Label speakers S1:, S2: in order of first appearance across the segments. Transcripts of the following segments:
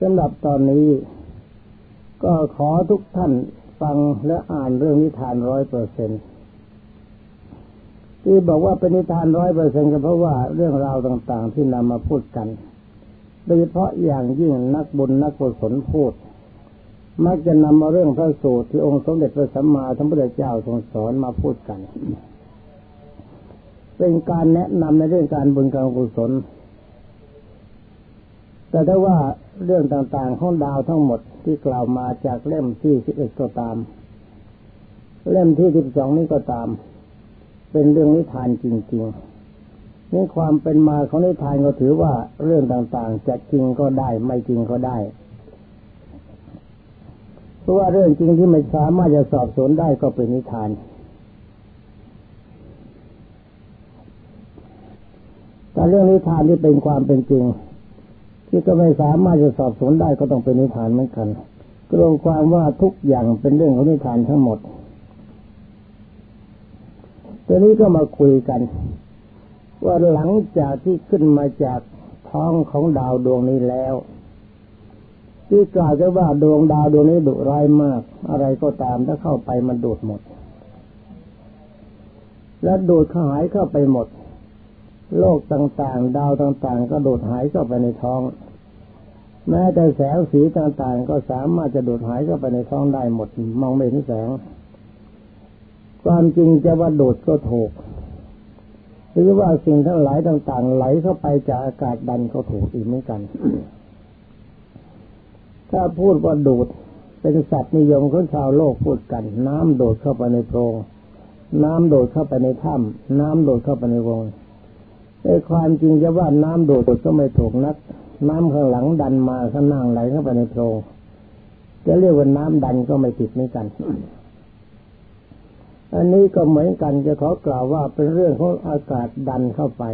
S1: สำหรับตอนนี้ ก็ขอทุกท่านฟังและอ่านเรื่องนิทานร้อยเปอร์เซ็นที่บอกว่าเป็นนิทานร้อยเปอร์เซ็นก็เพราะว่าเรื่องราวต่าง ๆ ที่นำมาพูดกัน โดยเฉพาะอย่างยิ่งนักบุญนักกุศลพูด มักจะนำมาเรื่องพระสูตรที่องค์สมเด็จพระสัมมาสัมพุทธเจ้าทรงสอนมาพูดกัน เป็นการแนะนำในเรื่องการบุญการกุศล แต่ถ้าว่าเรื่องต่างๆของดาวทั้งหมดที่กล่าวมาจากเล่มที่สิบเอ็ดก็ตาม เล่มที่สิบสองนี้ก็ตาม เป็นเรื่องนิทานจริงๆนี่ความเป็นมาของนิทานก็ถือว่าเรื่องต่างๆจะจริงก็ได้ไม่จริงก็ได้เพราะว่าเรื่องจริงที่ไม่สามารถจะสอบสวนได้ก็เป็นนิทานแต่เรื่องนิทานที่เป็นความเป็นจริง ที่ก็ไม่สามารถจะสอบสวนได้ก็ต้องเป็นนิทานเหมือนกันกรวมความว่าทุกอย่างเป็นเรื่องของนิทานทั้งหมดตอนนี้ก็มาคุยกัน ว่าหลังจากที่ขึ้นมาจากท้องของดาวดวงนี้แล้ว ที่กล่าวจะว่าดวงดาวดวงนี้ดุร้ายมาก อะไรก็ตามถ้าเข้าไปมันดูดหมด และดูดขหายเข้าไปหมด โลกต่างๆ ดาวต่างๆ ก็โดดหายเข้าไปในท้อง แม้แต่แสงสีต่างๆ ก็สามารถจะโดดหายเข้าไปในท้องได้หมด มองไม่เห็นแสง ความจริงจะว่าโดดก็ถูก หรือว่าสิ่งทั้งหลายต่าง ๆ ไหลเข้าไปจากอากาศดันก็ถูกอีกเหมือนกัน ถ้าพูดว่าดูดเป็นสัตว์นิยมของชาวโลกพูดกัน น้ำโดดเข้าไปในโพรงน้ำโดดเข้าไปในถ้ำน้ำโดดเข้าไปในวง ไอ้ความจริงจะว่าน้ำโดดก็ไม่ถูกนัก น้ำข้างหลังดันมาข้างนั่งไหลเข้าไปในโพรงจะเรียกว่าน้ำดันก็ไม่ผิดเหมือนกัน อันนี้ก็เหมือนกันจะขอกล่าวว่าเป็นเรื่องของอากาศดันเข้าไป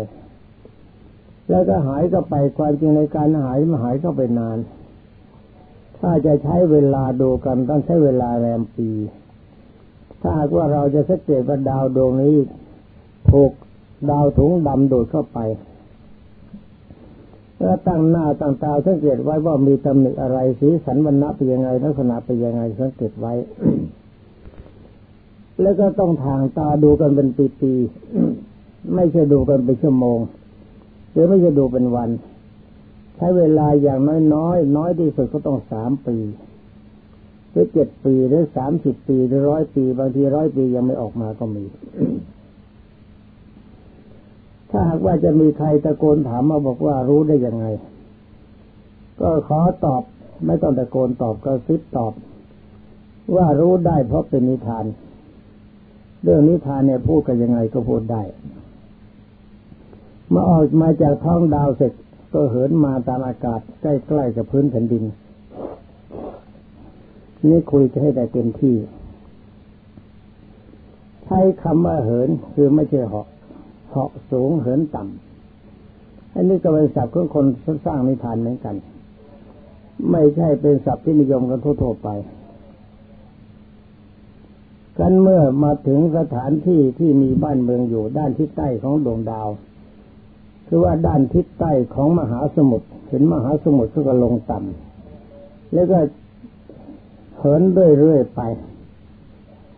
S1: แล้วก็หายเข้าไปความจริงในการหายมันหายเข้าไปนาน ถ้าจะใช้เวลาดูกันต้องใช้เวลาแรมปี ถ้าหากว่าเราจะสังเกตว่าดาวดวงนี้ถูก ดาวถุงดำโดดเข้าไปแล้วตั้งหน้าตั้งตาสังเกตไว้ว่ามีตำหนิอะไรสีสันวรรณะเป็นยังไงลักษณะเป็นยังไงสังเกตไว้ แล้วก็ต้องทางตาดูกันเป็นปีๆไม่ใช่ดูกันเป็นชั่วโมง หรือไม่ใช่ดูเป็นวัน ใช้เวลาอย่างน้อยน้อยน้อยที่สุดก็ต้องสามปีหรือเจ็ดปีหรือสามสิบปีหรือร้อยปี บางทีร้อยปียังไม่ออกมาก็มี ถ้าหากว่าจะมีใครตะโกนถามมาบอกว่ารู้ได้ยังไง ก็ขอตอบไม่ต้องตะโกนตอบก็ซิบตอบ ว่ารู้ได้เพราะเป็นนิทาน เรื่องนิทานเนี่ยพูดกันยังไงก็พูดได้เมื่อออกมาจากท้องดาวเสร็จก็เหินมาตามอากาศใกล้ๆกับพื้นแผ่นดิน นี่คุยจะให้ได้เต็มที่ ใช้คำว่าเหินคือไม่ใช่เหาะ เหาะสูงเหินต่ำอันนี้ก็เป็นศัพท์ของคนสร้างนิทานเหมือนกัน ไม่ใช่เป็นศัพท์ที่นิยมกันทั่วๆไป กันเมื่อมาถึงสถานที่ที่มีบ้านเมืองอยู่ด้านทิศใต้ของดวงดาวคือว่าด้านทิศใต้ของมหาสมุทรเห็นมหาสมุทรก็ลงต่ำแล้วก็เหินเรื่อยๆไป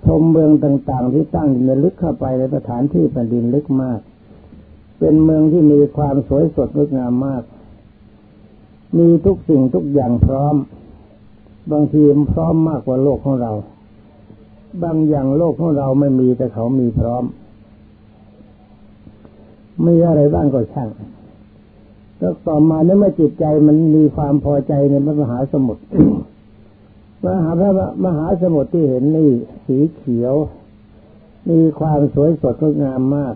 S1: ชมเมืองต่างๆ ที่ตั้งอยู่ในลึกเข้าไปในสถานที่แผ่นดินลึกมาก เป็นเมืองที่มีความสวยสดงดงามมาก มีทุกสิ่งทุกอย่างพร้อม บางทีพร้อมมากกว่าโลกของเรา บางอย่างโลกของเราไม่มีแต่เขามีพร้อม ไมีอะไรบ้างก็ช่างแล้วต่อมาเนื่อจิตใจมันมีความพอใจในมหาสมุทร มหาพระมหาสมุทรที่เห็นนี่สีเขียว มีความสวยสดงดงามมาก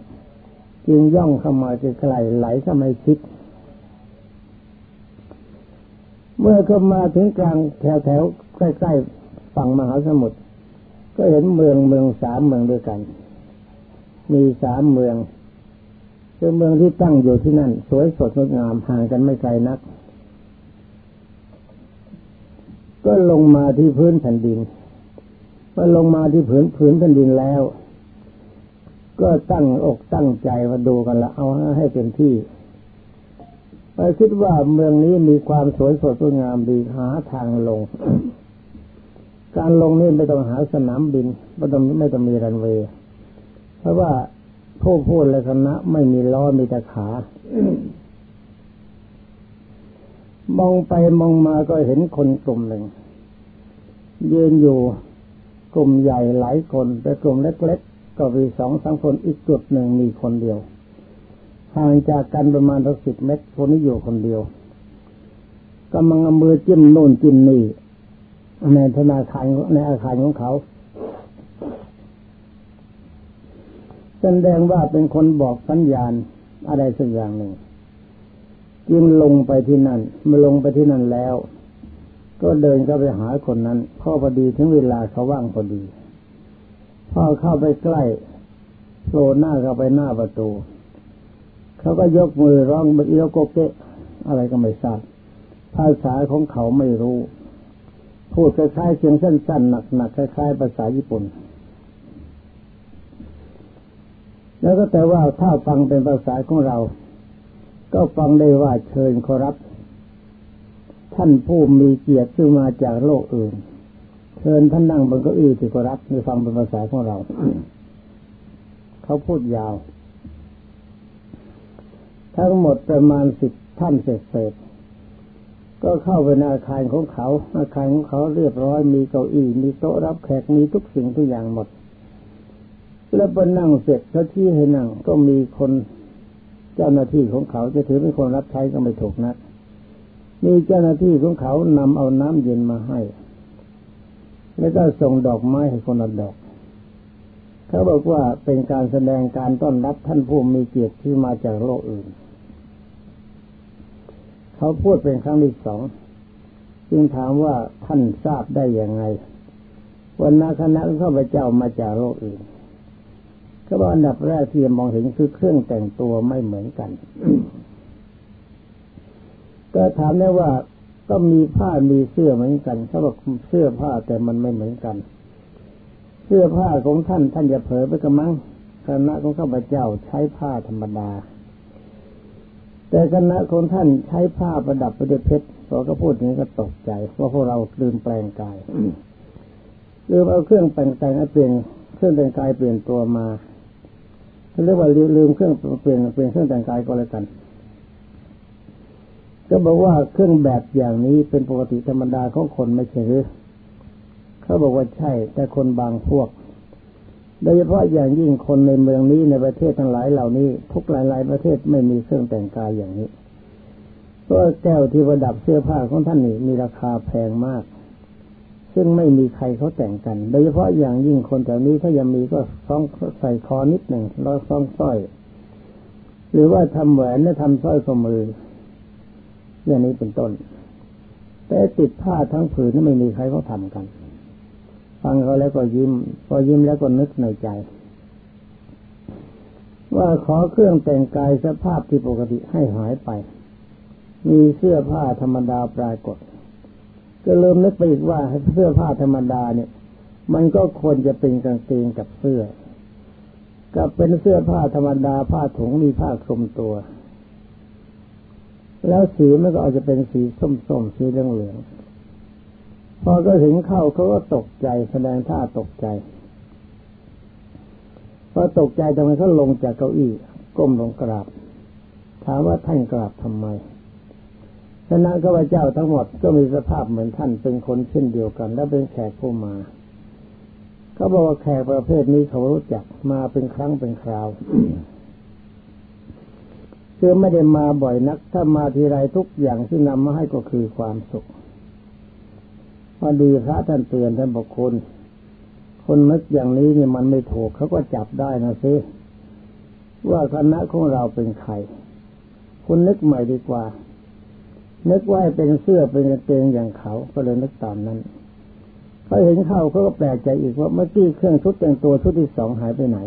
S1: จึงย่องเข้ามาจะไกลไหลเข้ามาคิด เมื่อเข้ามาถึงกลางแถวแถวใกล้ๆฝั่งมหาสมุทรก็เห็นเมืองเมืองสามเมืองด้วยกัน มีสามเมืองคือเมืองที่ตั้งอยู่ที่นั่น สวยสดงดงามห่างกันไม่ไกลนัก ก็ลงมาที่พื้นแผ่นดินพอลงมาที่พื้นพื้นแผ่นดินแล้ว ก็ตั้งอกตั้งใจมาดูกันละเอาให้เป็นที่ไปเราคิดว่าเมืองนี้มีความสวยสดสวยงามดีหาทางลง การลงนี่ไม่ต้องหาสนามบินไม่ต้องไม่ต้องมีรันเวย์เพราะว่าผู้พูดและคณะไม่มีล้อมีแต่ขา มองไปมองมาก็เห็นคนกลุ่มหนึ่งยืนอยู่กลุ่มใหญ่หลายคนแต่กลุ่มเล็กๆก็มีสองสามคนอีกจุดหนึ่งมีคนเดียวห่างจากกันประมาณสักสิบเมตรคนนี้อยู่คนเดียวกำลังเอามือจิ้มโน่นจิ้มนี่ในธนาคารในอาคารของเขาแสดงว่าเป็นคนบอกสัญญาณอะไรสักอย่างหนึ่ง จึงลงไปที่นั่นเมื่อลงไปที่นั่นแล้ว ก็เดินเข้าไปหาคนนั้นพ่อพอดีถึงเวลาเขาว่างพอดี พ่อเข้าไปใกล้โผล่หน้าเข้าไปหน้าประตู เขาก็ยกมือร้องเอียวโกเกะอะไรก็ไม่ทราบภาษาของเขาไม่รู้ พูดคล้ายๆเสียงสั้นๆหนักๆคล้ายๆภาษาญี่ปุ่น แล้วก็แต่ว่าถ้าฟังเป็นภาษาของเรา ก็ฟังได้ว่าเชิญขอรับ ท่านผู้มีเกียรติซึ่งมาจากโลกอื่น เชิญท่านนั่งบนเก้าอี้ที่ขอรับในฟังเป็นภาษาของเรา เขาพูดยาว ทั้งหมดประมาณสิบท่านเศษก็เข้าไปในอาคารของเขา อาคารของเขาเรียบร้อยมีเก้าอี้มีโต๊ะรับแขกมีทุกสิ่งทุกอย่างหมด แล้วพอนั่งเสร็จเขาที่ให้นั่งก็มีคน เจ้าหน้าที่ของเขาจะถือเป็นคนรับใช้ก็ไม่ถูกนะมีเจ้าหน้าที่ของเขานำเอาน้ำเย็นมาให้ แล้วก็ส่งดอกไม้ให้คนละดอก เขาบอกว่าเป็นการแสดงการต้อนรับท่านผู้มีเกียรติที่มาจากโลกอื่น เขาพูดเป็นครั้งที่สองจึงถามว่าท่านทราบได้อย่างไงวันนาคณะข้าพเจ้ามาจากโลกอื่น ก็บอกอันดับแรกที่มองเห็นคือเครื่องแต่งตัวไม่เหมือนกัน ก็ถามได้ว่าก็มีผ้ามีเสื้อเหมือนกันเขาบอกเสื้อผ้าแต่มันไม่เหมือนกัน เสื้อผ้าของท่านท่านจะเผยไปกระมังคณะของข้าพเจ้าใช้ผ้าธรรมดา แต่คณะของท่านใช้ผ้าประดับไปด้วยเพชรพอก็พูดอย่างนี้ก็ตกใจว่าพวกเราลืมแปลงกายลืมเอาเครื่องแต่งกายเปลี่ยนเครื่องแต่งกายเปลี่ยนตัวมา เรียกว่าลืมเครื่องเปลี่ยนเปลี่ยนเครื่องแต่งกายก็แล้วกัน ก็บอกว่าเครื่องแบบอย่างนี้เป็นปกติธรรมดาของคนไม่ใช่หรือเขาบอกว่าใช่ แต่คนบางพวกโดยเฉพาะอย่างยิ่งคนในเมืองนี้ในประเทศทั้งหลายเหล่านี้ ทุกหลายๆประเทศไม่มีเครื่องแต่งกายอย่างนี้เพราะแก้วที่ประดับเสื้อผ้าของท่านนี่มีราคาแพงมาก ซึ่งไม่มีใครเขาแต่งกัน โดยเฉพาะอย่างยิ่งคนแถวนี้ถ้ายังมีก็ซ้องใส่คอนิดหนึ่งแล้วซ้องสร้อย หรือว่าทำแหวนและทำสร้อยข้อมืออย่างนี้เป็นต้น แต่ติดผ้าทั้งผืนไม่มีใครเขาทำกัน ฟังเขาแล้วก็ยิ้ม พอยิ้มแล้วก็นึกในใจ ว่าขอเครื่องแต่งกายสภาพที่ปกติให้หายไป มีเสื้อผ้าธรรมดาปรากฏ ก็เริ่มนึกไปอีกว่าเสื้อผ้าธรรมดาเนี่ย มันก็ควรจะเป็นกางเกงกับเสื้อ กับเป็นเสื้อผ้าธรรมดาผ้าถุงมีผ้าคลุมตัว แล้วสีมันก็อาจจะเป็นสีส้มๆสีเหลืองๆพอก็ถึงเข้าเขาก็ตกใจแสดงท่าตกใจพอตกใจทำไมเขาลงจากเก้าอี้ก้มลงกราบ ถามว่าท่านกราบทำไม ฉะนั้นข้าพเจ้าทั้งหมดก็มีสภาพเหมือนท่านเป็นคนเช่นเดียวกัน และเป็นแขกผู้มาเขาบอกว่าแขกประเภทนี้เขารู้จักมาเป็นครั้งเป็นคราวคือไม่ได้มาบ่อยนัก ถ้ามาทีไรทุกอย่างที่นำมาให้ก็คือความสุขพอดีพระท่านเตือนท่านบอกคุณคนนึกอย่างนี้เนี่ยมันไม่ถูกเขาก็จับได้นะซิว่าคณะของเราเป็นใครคุณนึกใหม่ดีกว่า นึกว่าเป็นเสื้อเป็นกางเกงอย่างเขาก็เลยนึกตามนั้นเขาเห็นเข้าเขาก็แปลกใจอีกว่าเมื่อกี้เครื่องชุดแต่งตัวชุดที่สองหายไปไหน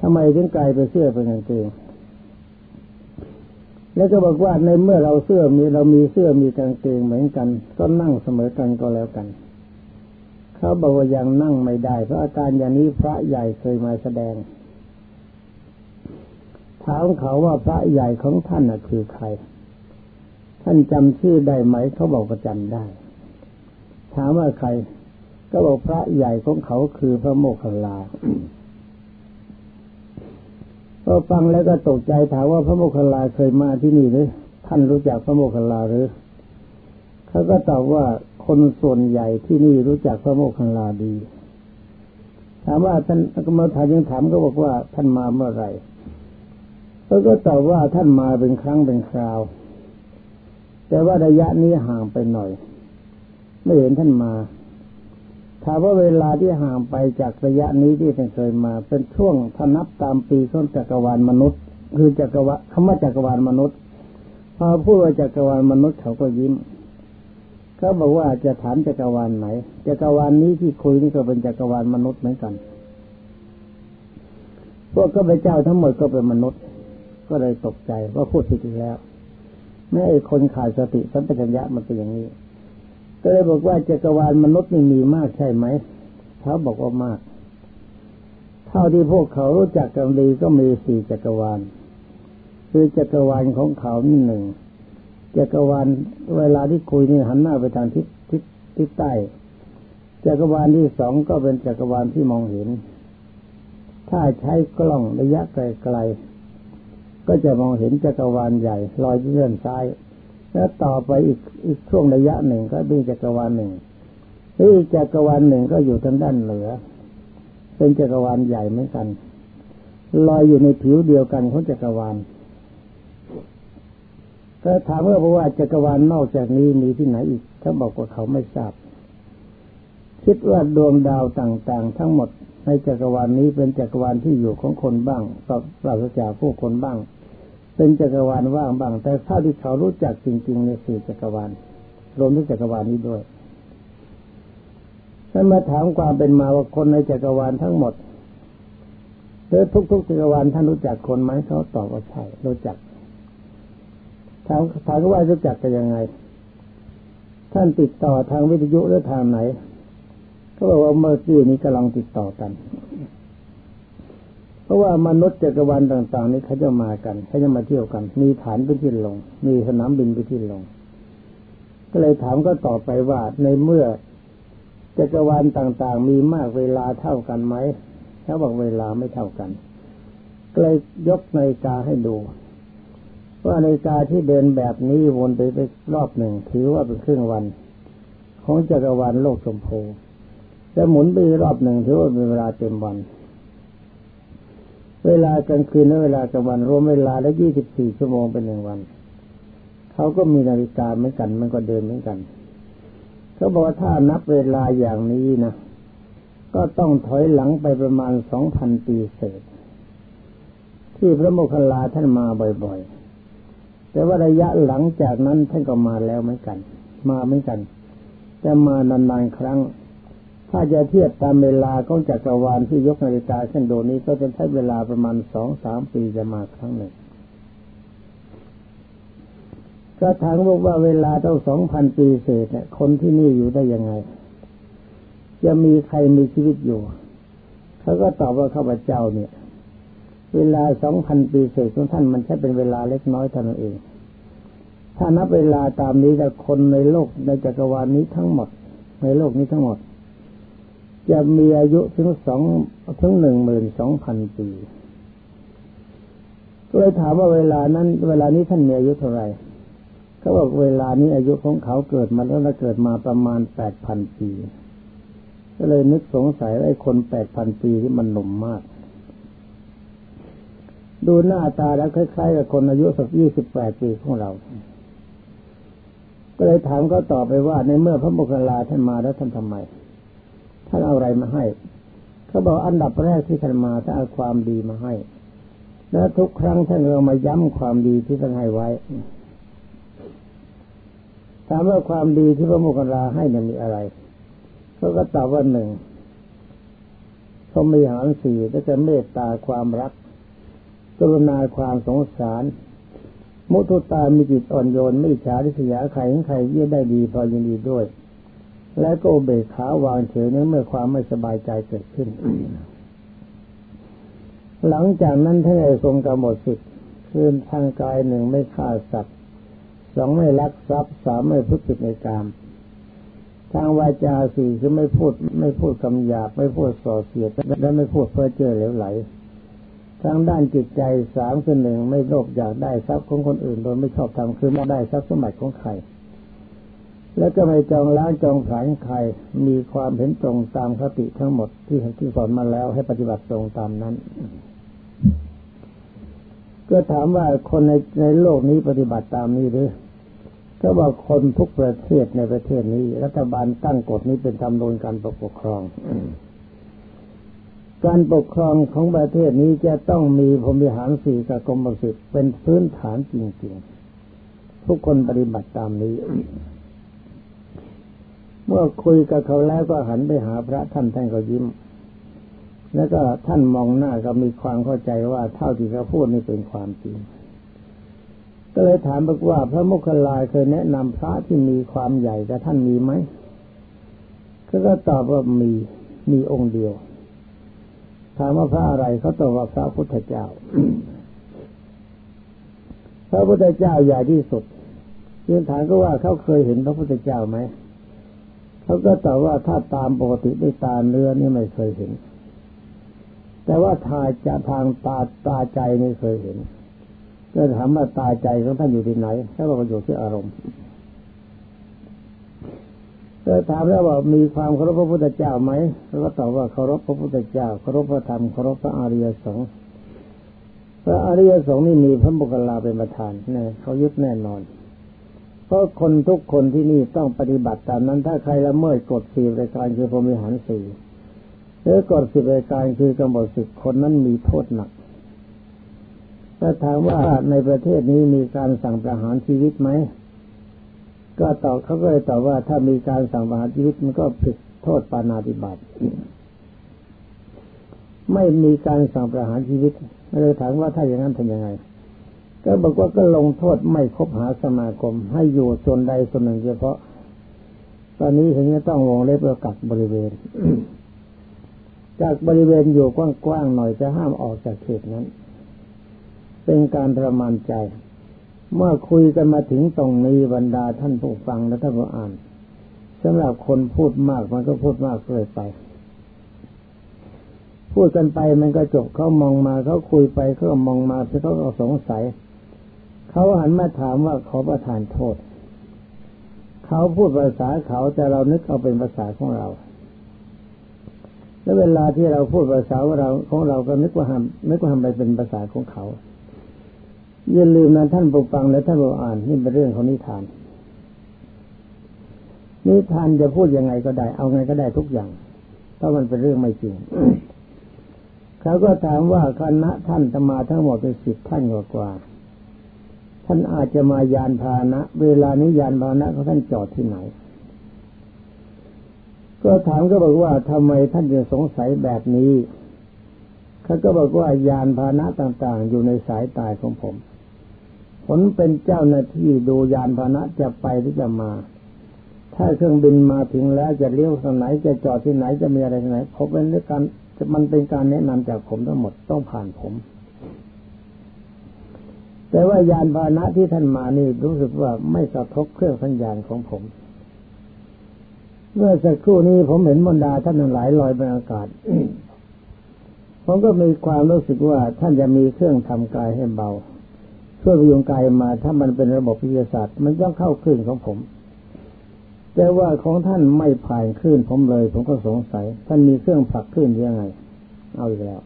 S1: ทำไมถึงกลายเป็นเสื้อเป็นกางเกงแล้วก็บอกว่าในเมื่อเราเสื้อมีเรามีเสื้อมีกางเกงเหมือนกัน ก็นั่งเสมอกันก็แล้วกันเขาบอกว่ายังนั่งไม่ได้เพราะอาการอย่างนี้พระใหญ่เคยมาแสดงถามเขาว่าพระใหญ่ของท่านคือใคร ท่านจำชื่อได้ไหมเขาบอกประจำได้ ถามว่าใคร ก็บอกพระใหญ่ของเขาคือพระโมคคัลลาพอฟังแล้วก็ตกใจถามว่าพระโมคคัลลาเคยมาที่นี่หรือท่านรู้จักพระโมคคัลลาหรือเขาก็ตอบว่าคนส่วนใหญ่ที่นี่รู้จักพระโมคคัลลาดี ถามว่าท่านก็มาถามยังถามก็บอกว่าท่านมาเมื่อไหร่เขาก็ตอบว่าท่านมาเป็นครั้งเป็นคราว แต่ว่าระยะนี้ห่างไปหน่อย ไม่เห็นท่านมาถามว่าเวลาที่ห่างไปจากระยะนี้ที่ท่านเคยมา เป็นช่วงทนับตามปีของจักรวาลมนุษย์ คือจักรวาลคำว่าจักรวาลมนุษย์พอพูดว่าจักรวาลมนุษย์เขาก็ยิ้มเขาบอกว่าจะถามจักรวาลไหนจักรวาลนี้ที่คุยนี่ก็เป็นจักรวาลมนุษย์เหมือนกัน พวกก็ไปเจ้าทั้งหมดก็เป็นมนุษย์ ก็เลยตกใจว่าพูดผิดอีกแล้ว ไม่ไอ้คนขาดสติสัมปชัญญะมันเป็นอย่างนี้ ก็เลยบอกว่าจักรวาลมนุษย์นี่มีมากใช่ไหมเขาบอกว่ามาก เท่าที่พวกเขารู้จักกันดีก็มีสี่จักรวาล คือจักรวาลของเขานี่หนึ่งจักรวาลเวลาที่คุยนี่หันหน้าไปทางทิศทิศทิศใต้จักรวาลที่สองก็เป็นจักรวาลที่มองเห็น ถ้าใช้กล้องระยะไกล ก็จะมองเห็นจักรวาลใหญ่ลอยเลื่อนซ้าย แล้วต่อไปอีกอีกช่วงระยะหนึ่งก็มีจักรวาลหนึ่งอีกจักรวาลหนึ่งก็อยู่ทางด้านเหนือ เป็นจักรวาลใหญ่เหมือนกันลอยอยู่ในผิวเดียวกันของจักรวาลก็ถามว่าเพราะว่าจักรวาลนอกจากนี้มีที่ไหนอีกเขาบอกว่าเขาไม่ทราบ คิดว่าดวงดาวต่างๆ ทั้งหมด ในจักรวาลนี้เป็นจักรวาลที่อยู่ของคนบ้างปราศจากผู้คนบ้าง เป็นจักรวาลว่างบ้าง แต่เท่าที่เขารู้จักจริงๆในสี่จักรวาลรวมทั้งจักรวาลนี้ด้วยถ้ามาถามความเป็นมาว่าคนในจักรวาลทั้งหมดหรือทุกๆจักรวาลท่านรู้จักคนไหมเขาตอบว่าใช่รู้จักถามถามว่ารู้จักกันยังไง ท่านติดต่อทางวิทยุหรือทางไหน เขาบอกว่าเมื่อกี้นี้กำลังติดต่อกัน เพราะว่ามนุษย์จักรวาลต่าง ๆ นี้เขาจะมากันเขาจะมาเที่ยวกัน มีฐานเป็นที่ลง มีสนามบินเป็นที่ลง ก็เลยถามก็ต่อไปว่าในเมื่อจักรวาลต่างๆ มีมากเวลาเท่ากันไหมเขาบอกเวลาไม่เท่ากันก็เลยยกนาฬิกาให้ดูว่านาฬิกาที่เดินแบบนี้วนไปไปรอบหนึ่งถือว่าเป็นครึ่งวัน ของจักรวาลโลกชมพู จะหมุนไปรอบหนึ่งถือว่าเป็นเวลาเต็มวัน เวลากลางคืนและเวลากลางวัน รวมเวลาแล้วยี่สิบสี่ชั่วโมงเป็นหนึ่งวัน เขาก็มีนาฬิกาเหมือนกัน มันก็เดินเหมือนกันเขาบอกว่าถ้านับเวลาอย่างนี้นะก็ต้องถอยหลังไปประมาณสองพันปีเศษ ที่พระโมคคัลลาท่านมาบ่อยๆ แต่ว่าระยะหลังจากนั้นท่านก็มาแล้วเหมือนกัน มาเหมือนกันแต่มานานๆครั้ง ถ้าจะเทียบตามเวลาของจักรวาลที่ยกนาฬิกาเช่นโดนี้ก็จะใช้เวลาประมาณสองสามปีจะมาครั้งหนึ่งก็ถามบอกว่าเวลาต้องสองพันปีเศษเนี่ยคนที่นี่อยู่ได้ยังไง จะมีใครมีชีวิตอยู่ เขาก็ตอบว่าข้าพเจ้าเนี่ย เวลาสองพันปีเศษของท่านมันแค่เป็นเวลาเล็กน้อยเท่านั้นเอง ถ้านับเวลาตามนี้แต่คนในโลกในจักรวาลนี้ทั้งหมด ในโลกนี้ทั้งหมด จะมีอายุถึงสองถึงหนึ่งหมื่นสองพันปีก็เลยถามว่าเวลานั้น เวลานี้ท่านมีอายุเท่าไหร่เขาบอกเวลานี้อายุของเขาเกิดมาแล้วเกิดมาประมาณแปดพันปี ก็เลยนึกสงสัยไอ้คนแปดพันปีที่มันหนุ่มมาก ดูหน้าตาแล้วคล้ายๆกับคนอายุสักยี่สิบแปดปีของเรา ก็เลยถามเขาต่อไปว่าในเมื่อพระโมคคัลลาท่านมาแล้วท่านทำไม ท่านเอาอะไรมาให้เขาบอกอันดับแรกที่ท่านมาท่านเอาความดีมาให้ และทุกครั้งท่านเรามาย้ำความดีที่ท่านให้ไว้ถามว่าความดีที่พระโมคคัลลาให้นั้นมีอะไรเขาก็ตอบว่าหนึ่งเขามีหางสี่ก็จะเมตตาความรัก กรุณาความสงสาร มุทุตามีจิตอ่อนโยน ไม่ฉาริษยาใครใครเยี่ยได้ดีพอยินดีด้วย และก็เบกขาวางเฉยเมื่อความไม่สบายใจเกิดขึ้น หลังจากนั้นท่านได้ทรงกำหนดสิทธิ์คืนทางกายหนึ่งไม่ฆ่าสัตว์สองไม่ลักทรัพย์สามไม่พูดผิดในกามทางวาจาสี่คือไม่พูดไม่พูดคำหยาบไม่พูดส่อเสียดและไม่พูดเพ้อเจ้อเหลวไหลทางด้านจิตใจสามคือหนึ่งไม่โลภอยากได้ทรัพย์ของคนอื่น โดยไม่ชอบทำคือไม่ได้ทรัพย์สมบัติของใคร แล้วก็ไม่จองล้างจองผลานใครมีความเห็นตรงตามคติทั้งหมดที่ที่สอนมาแล้วให้ปฏิบัติตรงตามนั้น ก็ถามว่าคนในในโลกนี้ปฏิบัติตามนี้หรือก็บอกคนทุกประเทศในประเทศนี้ รัฐบาลตั้งกฎนี้เป็นธรรมนูญการปกครอง การปกครองของประเทศนี้จะต้องมีพรมิหารสี่กับกรมสิทธิ์เป็นพื้นฐานจริง ๆ ทุกคนปฏิบัติตามนี้ เมื่อคุยกับเขาแล้วก็หันไปหาพระท่านท่านก็ยิ้ม แล้วก็ท่านมองหน้าก็มีความเข้าใจว่าเท่าที่เขาพูดนี่เป็นความจริง ก็เลยถามบอกว่า พระมุคลายเคยแนะนำพระที่มีความใหญ่กับท่านมีไหมเขาก็ตอบว่ามีมีองค์เดียว ถามว่าพระอะไรเขาตอบว่าพระพุทธเจ้า พระพุทธเจ้าใหญ่ที่สุดยืนถามก็ว่าเขาเคยเห็นพระพุทธเจ้าไหม เขาก็ตอบว่าถ้าตามปกติด้วยตาเนื้อนี่ไม่เคยเห็น แต่ว่าทายจะทางตาตาใจนี่เคยเห็นก็ถามว่าตาใจของท่านอยู่ที่ไหนถ้าเราอยู่ที่อารมณ์ก็ถามแล้วว่ามีความเคารพพระพุทธเจ้าไหมเขาก็ตอบว่าเคารพพระพุทธเจ้าเคารพพระธรรมเคารพพระอริยสงฆ์พระอริยสงฆ์นี่มีพระบุคลาเป็นประธานเนี่ยเขายึดแน่นอน ราะคนทุกคนที่นี่ต้องปฏิบัติตามนั้น ถ้าใครละเมิดกฎสี่รายการคือพรมิหารสี่หรือกฎสิบรายการคือกำหนดสิบคนนั้นมีโทษหนักถ้าถามว่าในประเทศนี้มีการสั่งประหารชีวิตไหมก็ตอบเขาก็เลยตอบว่าถ้ามีการสั่งประหารชีวิตมันก็ผิดโทษปานาติบาตไม่มีการสั่งประหารชีวิตเลยถามว่าถ้าอย่างนั้นทำยังไง ก็บอกว่าก็ลงโทษไม่คบหาสมาคม ให้อยู่ส่วนใดส่วนหนึ่งเฉพาะ ตอนนี้เห็นจะต้องวงเล็บประกับบริเวณจากบริเวณอยู่กว้างๆหน่อยจะห้ามออกจากเขตนั้น เป็นการทรมานใจ เมื่อคุยกันมาถึงตรงนี้บรรดาท่านผู้ฟังและท่านผู้อ่านสำหรับคนพูดมากมันก็พูดมากเลยไป พูดกันไปมันก็จบเขามองมาเขาคุยไปเขามองมาเขาก็สงสัย เขาหันมาถามว่าขอประทานโทษ เขาพูดภาษาเขาแต่เรานึกเอาเป็นภาษาของเรา แล้วเวลาที่เราพูดภาษาของเราของเราก็นึกว่าทำนึกว่าทำไปเป็นภาษาของเขาอย่าลืมนะท่านผู้ฟังและท่านผู้อ่านนี่เป็นเรื่องของนิทาน นิทานจะพูดยังไงก็ได้ เอาไงก็ได้ทุกอย่างถ้ามันเป็นเรื่องไม่จริงเขาก็ถามว่าคณะท่านจะมาทั้งหมดเป็นสิบท่านกว่า ท่านอาจจะมายานพาหนะ เวลานี้ยานพาหนะของท่านจอดที่ไหน ก็ถามก็บอกว่าทำไมท่านจะสงสัยแบบนี้เขาก็บอกว่ายานพาหนะต่าง ๆ อยู่ในสายตายของผมผมเป็นเจ้าหน้าที่ดูยานพาหนะจะไปหรือจะมา ถ้าเครื่องบินมาถึงแล้วจะเลี้ยวทางไหนจะจอดที่ไหนจะมีอะไรที่ไหนผมเป็นเรื่องการมันเป็นการแนะนำจากผมทั้งหมดต้องผ่านผม แต่ว่ายานพาหนะที่ท่านมานี่รู้สึกว่าไม่กระทบเครื่องสัญญาณของผม เมื่อสักครู่นี้ผมเห็นมนดาท่านหลายลอยบนอากาศผมก็มีความรู้สึกว่าท่านจะมีเครื่องทำกายให้เบาช่วยพยุงกายมา ถ้ามันเป็นระบบวิทยาศาสตร์ มันต้องเข้าคลื่นของผม แต่ว่าของท่านไม่ผ่านคลื่นผมเลย ผมก็สงสัย ท่านมีเครื่องผลักคลื่นยังไง เอาอีกแล้ว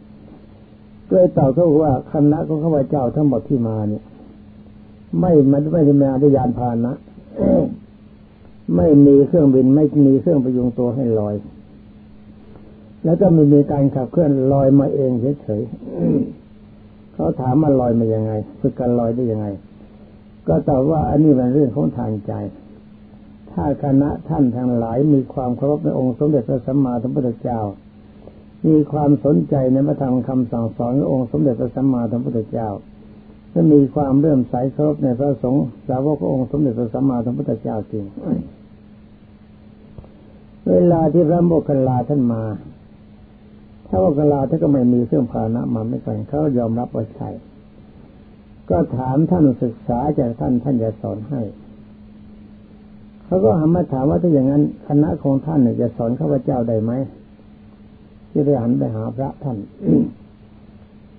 S1: เลยตอบเขาว่าคณะของข้าพเจ้าทั้งหมดที่มาเนี่ย ไม่มันไม่ได้มาด้วยยานพาหนะไม่มีเครื่องบินไม่มีเครื่องประยุงตัวให้ลอย แล้วก็ไม่มีการขับเคลื่อนลอยมาเองเฉยๆเขาถามมาลอยมายังไงฝึกการลอยได้ยังไง ก็ตอบว่าอันนี้เป็นเรื่องของทางใจ ถ้าคณะท่านทั้งหลายมีความเคารพในองค์สมเด็จพระสัมมาสัมพุทธเจ้า มีความสนใจในพระธรรมคำสั่งสอนขององค์สมเด็จพระสัมมาสัมพุทธเจ้าและมีความเรื่มใสเคารพในพระสงฆ์สาวกพระองค์สมเด็จพระสัมมาสัมพุทธเจ้าจริง เวลาที่พระโมคคัลลาท่านมาถ้าโมคคัลลาท่านก็ไม่มีเครื่องพานะมาไม่กันเขายอมรับว่าใช่ก็ถามท่านศึกษาจากท่านท่านจะสอนให้เขาก็หันมาถามว่าถ้าอย่างนั้นคณะของท่านจะสอนข้าพเจ้าได้ไหม ที่ได้หันไปหาพระท่าน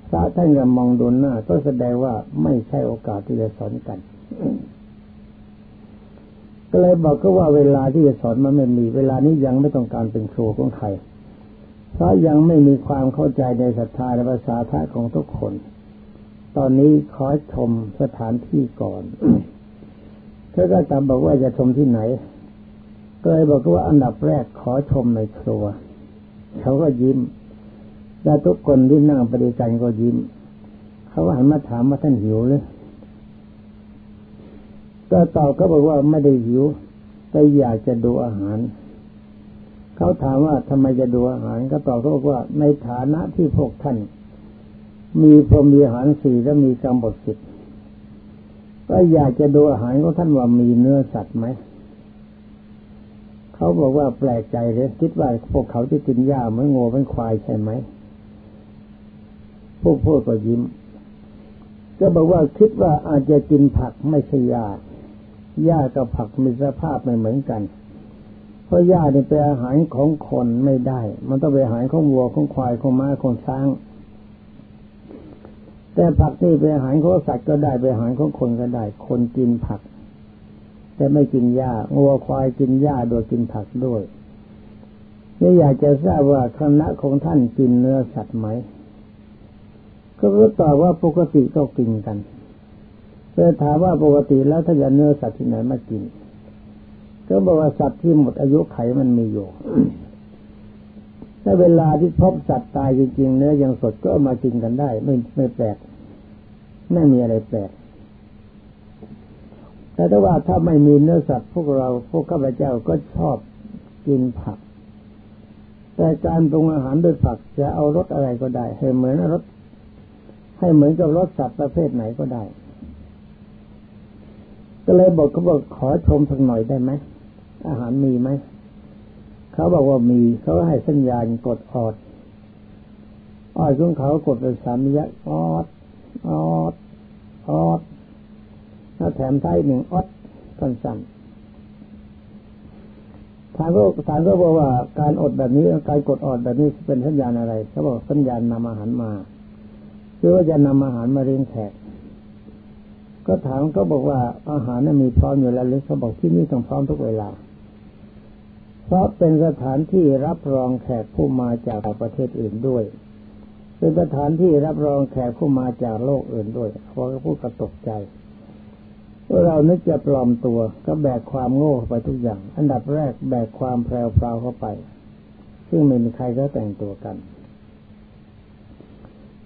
S1: พระท่านก็มองดูหน้า ก็แสดงว่าไม่ใช่โอกาสที่จะสอนกันก็เลยบอกก็ว่าเวลาที่จะสอนมันไม่มี เวลานี้ยังไม่ต้องการเป็นครูของใครเพราะยังไม่มีความเข้าใจในศรัทธาในภาษาพระของทุกคน ตอนนี้ขอชมสถานที่ก่อนเธอก็ตามบอกว่าจะชมที่ไหนก็เลยบอกว่าอันดับแรกขอชมในครัว เขาก็ยิ้ม แล้วทุกคนที่นั่งปฏิกันก็ยิ้ม เขาหันมาถามว่าท่านหิวหรือก็ตอบก็บอกว่าไม่ได้หิว แต่อยากจะดูอาหาร เขาถามว่าทำไมจะดูอาหาร ก็ตอบเขาบอกว่าในฐานะที่พวกท่าน มีพรมีอาหารสี่และมีกรรมบทสิบก็อยากจะดูอาหารของท่านว่ามีเนื้อสัตว์ไหม เขาบอกว่าแปลกใจเลยคิดว่าพวกเขาที่กินหญ้าเหมือนงูเป็นควายใช่ไหมพวกพูดก็ยิ้ม ก็บอกว่าคิดว่าอาจจะกินผักไม่ใช่หญ้าหญ้ากับผักมีสภาพไม่เหมือนกัน เพราะหญ้าเนี่ยเป็นอาหารของคนไม่ได้ มันต้องเป็นอาหารของวัวของควายของม้าของช้าง แต่ผักนี่เป็นอาหารของสัตว์ก็ได้เป็นอาหารของคนก็ได้ คนกินผัก แต่ไม่กินหญ้างัวควายกินหญ้าโดยกินผักด้วยนี่อยากจะทราบว่าคณะของท่านกินเนื้อสัตว์ไหม ก็รู้ตอบว่าปกติก็กินกันเพื่อถามว่าปกติแล้วถ้าจะเนื้อสัตว์ที่ไหนมากิน ก็บอกว่าสัตว์ที่หมดอายุไขมันมีอยู่ถ้าเวลาที่พบสัตว์ตายจริงๆเนื้อยังสดก็มากินกันได้ ไม่ไม่แปลกไม่มีอะไรแปลก แต่ถ้าว่าถ้าไม่มีเนื้อสัตว์พวกเราพวกข้าพเจ้าก็ชอบกินผัก แต่การปรุงอาหารด้วยผักจะเอารสอะไรก็ได้ ให้เหมือนรสให้เหมือนกับรสสัตว์ประเภทไหนก็ได้ ก็เลยบอกเขาบอกขอชมสักหน่อยได้ไหมอาหารมีไหมเขาบอกว่ามีเขาให้สัญญาณกดออดออดของเขากดเป็นสามยะออดออดออด ถ้าแถมท้ายหนึ่งออดสั้นๆถามก็ถามก็บอกว่าการอดแบบนี้การกดออดแบบนี้เป็นสัญญาณอะไรเขาบอกสัญญาณนำอาหารมาคือว่าจะนำอาหารมาเลี้ยงแขกก็ถามก็บอกว่าอาหารนั้นมีพร้อมอยู่แล้วหรือเขาบอกที่นี่ต้องพร้อมทุกเวลา เพราะเป็นสถานที่รับรองแขกผู้มาจากประเทศอื่นด้วย เป็นสถานที่รับรองแขกผู้มาจากโลกอื่นด้วยพอเขาพูดกระตกใจ ว่าเรานึกจะปลอมตัว ก็แบกความโง่ไปทุกอย่าง อันดับแรกแบกความแพรวพราเข้าไป ซึ่งไม่มีใครก็แต่งตัวกัน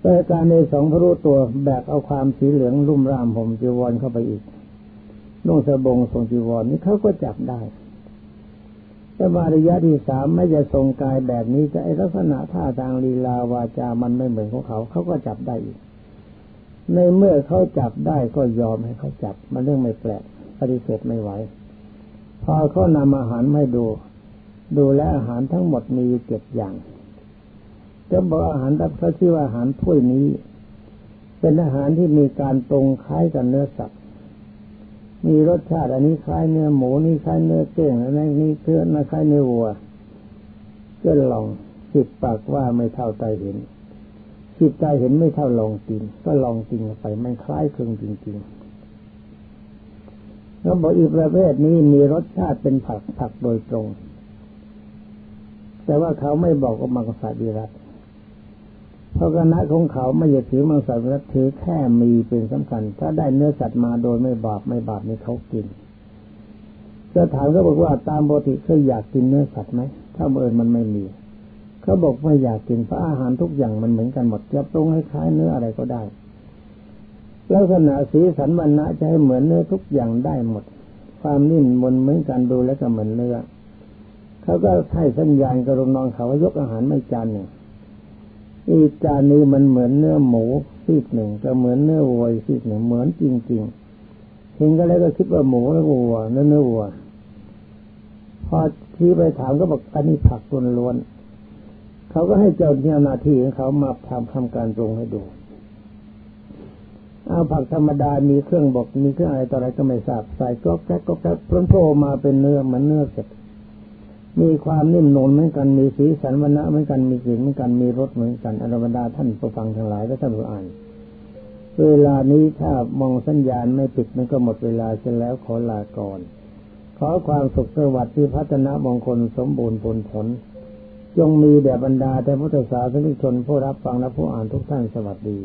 S1: แต่การในสองพระรูตัวแบกเอาความสีเหลืองรุ่มร่ามผมจีวรเข้าไปอีกนุ่งสบงทรงจีวรนี่เขาก็จับได้ แต่มาระยะที่สามไม่จะทรงกายแบบนี้จะไอลักษณะท่าทางลีลาวาจามันไม่เหมือนของเขา เขาก็จับได้อีก ในเมื่อเขาจับได้ก็ยอมให้เขาจับ มันเรื่องไม่แปลกปฏิเสธไม่ไหว พอเขานำอาหารให้ดู ดูแลอาหารทั้งหมดมีเจ็ดอย่างจะบอกอาหารรับเขาชื่อว่าอาหารถ้วยนี้ เป็นอาหารที่มีการตรงคล้ายกับเนื้อสัตว์มีรสชาติอันนี้คล้ายเนื้อหมูนี่คล้ายเนื้อเก้งอันนี้เนื้อนะคล้ายเนื้อวัวก็ลองสิบปากว่าไม่เท่าใจเห็น สิบใจเห็นไม่เท่าลองกิน ก็ลองกินไปมันคล้ายคลึงจริงๆแล้วบอกอีกประเภทนี้มีรสชาติเป็นผักผักโดยตรง แต่ว่าเขาไม่บอกว่ามังสวิรัตเพราะคณะของเขาไม่จะถือมังสวิรัตถือแค่มีเป็นสำคัญ ถ้าได้เนื้อสัตว์มาโดยไม่บาปไม่บาปนี่เขากินจะถามก็บอกว่าตามปกติเคยอยากกินเนื้อสัตว์ไหมถ้าเมื่อมันไม่มี เขาบอกไม่อยากกินเพราะอาหารทุกอย่างมันเหมือนกันหมดจะปรุงให้คล้ายเนื้ออะไรก็ได้ลักษณะสีสันวันณะจะให้เหมือนเนื้อทุกอย่างได้หมด ความนิ่มมนเหมือนกันดูแล้วก็เหมือนเนื้อเขาก็ให้สัญญาณกระลนองเขาว่ายกอาหารไม่จานหนึ่งอีกจานนี้มันเหมือนเนื้อหมูซีกหนึ่งก็เหมือนเนื้อวัวซีกหนึ่งเหมือนจริงๆเห็นก็แล้วก็คิดว่าหมูแล้ววัวเนื้อเนื้อวัวพอที่ไปถามก็บอกอันนี้ผักล้วนๆ เขาก็ให้เจ้าหน้าที่ของเขามาทำทำการปรุงให้ดูเอาผักธรรมดา มีเครื่องบอก มีเครื่องอะไรต่ออะไรก็ไม่ทราบ ใส่ก็แก๊กก็แก๊กพร้อมโผล่มาเป็นเนื้อเหมือนเนื้อเสร็จมีความนิ่มนวลเหมือนกัน มีสีสันวันณะเหมือนกัน มีกลิ่นเหมือนกัน มีรสเหมือนกันอรบรรดาท่านผู้ฟังทั้งหลายและท่านผู้อ่าน เวลานี้ถ้ามองสัญญาณไม่ปิดมันก็หมดเวลาเสร็จแล้วขอลาก่อน ขอความสุขสวัสดิ์ที่พัฒนามงคลสมบูรณ์ผลผล จงมีแด่บรรดาแต่พุทธศาสนิกชนผู้รับฟังและผู้อ่านทุกท่านสวัสดี